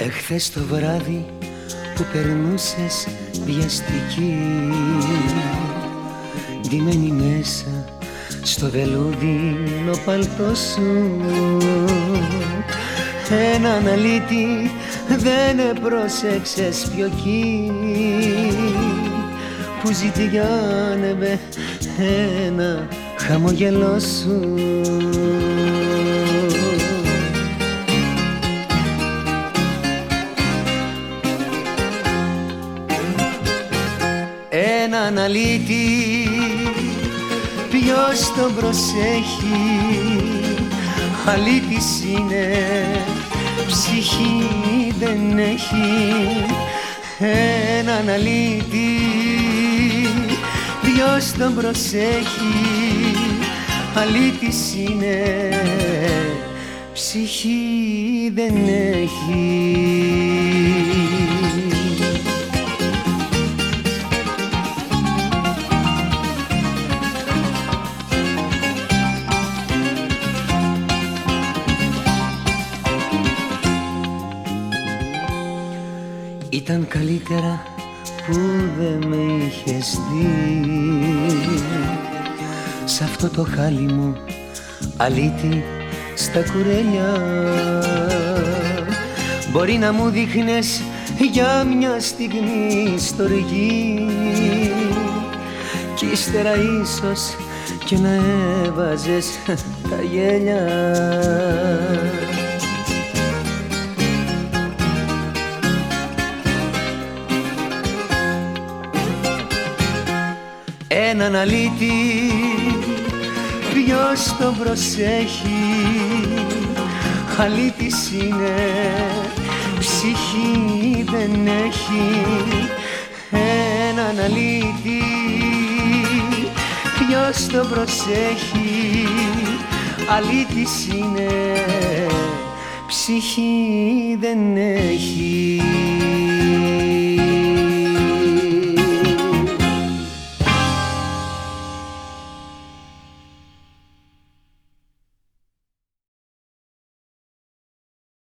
Εχθές το βράδυ που περνούσες βιαστική Ντυμένη μέσα στο βελούδινο παλτός σου. Ένα αναλύτη δεν πρόσεξες πιο εκεί Που ζητιάνε με ένα χαμογελό σου αναλύτη. Ποιος τον προσέχει αλήτης είναι ψυχή δεν έχει. Ένα αναλύτη ποιος τον προσέχει αλήτης είναι ψυχή δεν έχει Ήταν καλύτερα που δεν με είχες δει. Σ' αυτό το χάλι μου αλήτη στα κουρέλια. Μπορεί να μου δείχνες για μια στιγμή στοργή Κι ύστερα ίσως και να έβαζες τα γέλια έναν αλήτη ποιος τον προσέχει. Αλήτης είναι ψυχή δεν έχει. Έναν αλήτη ποιος τον προσέχει. Αλήτης είναι ψυχή δεν έχει